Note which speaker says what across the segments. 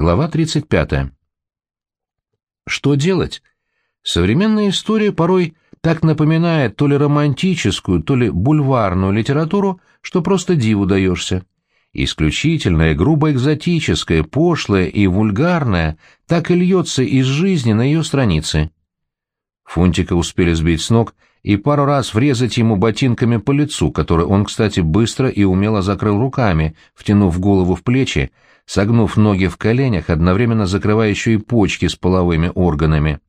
Speaker 1: Глава 35. Что делать? Современная история порой так напоминает то ли романтическую, то ли бульварную литературу, что просто диву даешься. Исключительное, грубо экзотическое, пошлое и вульгарное так и льется из жизни на ее странице. Фунтика успели сбить с ног и пару раз врезать ему ботинками по лицу, который он, кстати, быстро и умело закрыл руками, втянув голову в плечи, согнув ноги в коленях, одновременно закрывая еще и почки с половыми органами.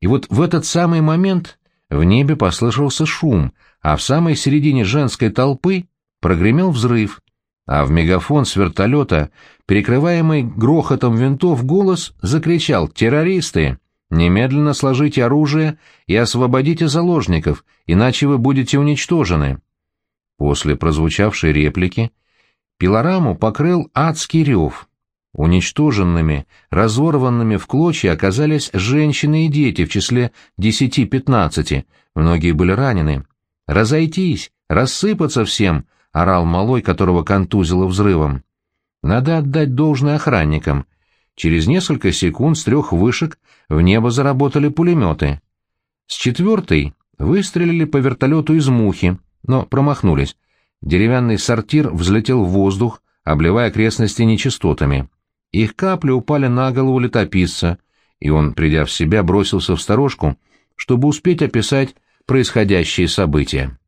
Speaker 1: И вот в этот самый момент в небе послышался шум, а в самой середине женской толпы прогремел взрыв, а в мегафон с вертолета, перекрываемый грохотом винтов, голос закричал «Террористы! Немедленно сложите оружие и освободите заложников, иначе вы будете уничтожены!» После прозвучавшей реплики пилораму покрыл адский рев. Уничтоженными, разорванными в клочья оказались женщины и дети в числе десяти-пятнадцати, многие были ранены. «Разойтись! Рассыпаться всем!» — орал малой, которого контузило взрывом. Надо отдать должное охранникам. Через несколько секунд с трех вышек в небо заработали пулеметы. С четвертой выстрелили по вертолету из мухи, но промахнулись. Деревянный сортир взлетел в воздух, обливая окрестности нечистотами. Их капли упали на голову летописца, и он, придя в себя, бросился в сторожку, чтобы успеть описать происходящие события.